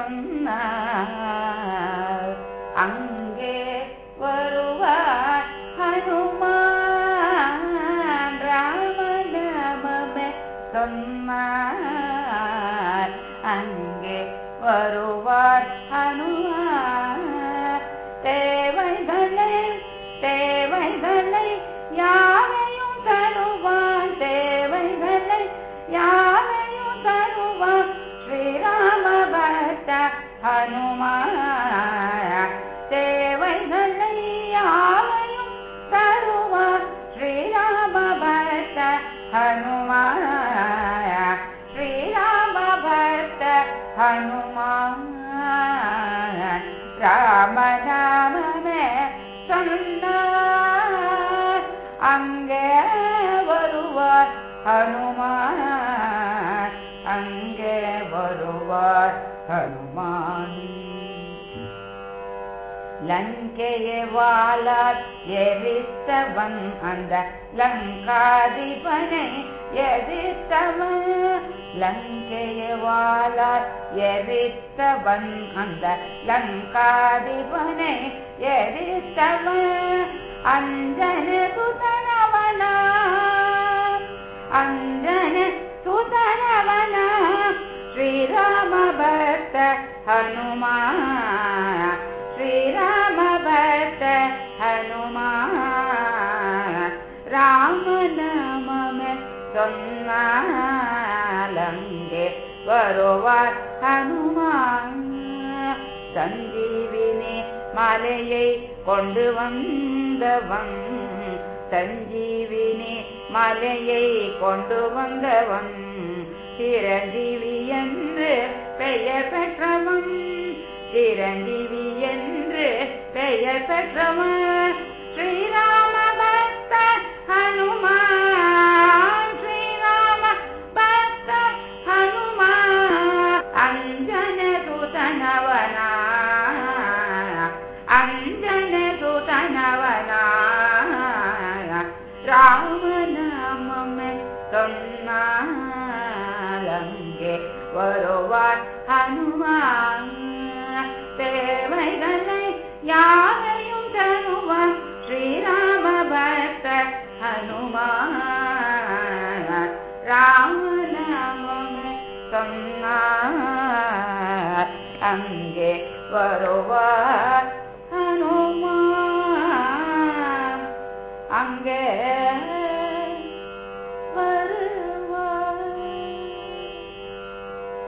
சொன்ன அங்கே வருவார் ஹனுமான் ராமநாமமே சொன்னார் அங்கே வருவார் ஹனுமான் தே हनुमाया। व्यानुवा श्रीराम भ हनुमा श्रीराम भ हनुमा राम रामने स अङ्गमा अङ्ग लङ्कयवाल यदि अङ्कादिपने यदि तव लङ्कयवाल यदि अ लङ्कादिपने यदि तव अनुवना ஹனுமான் श्रीराम भक्त हनुमान राम नाम में சொன்னாலங்கே வருவார் ஹனுமான் சஞ்சீவினி மலையை கொண்டு வந்தவன் சஞ்சீவினி மலையை கொண்டு வந்தவன் சிரஞ்சீவி என்று பெயர் பெற்றவன் சிரஞ்சீவி என்று பெயர் பெற்றவன் ஸ்ரீராம பக்த ஹனுமான் ஸ்ரீராம பக்த ஹனுமான் அஞ்சன சுதனவனா அஞ்சன சுதனவனா ராம நாமமே சொன்னாலங்கே வருவார் ஹனுமான் தேவைகளை யாரையும் தருவான் ஸ்ரீராம பக்த श्रीरामभत ராமநாமம் रामनम् அங்கே வருவார் हनुमा அங்கே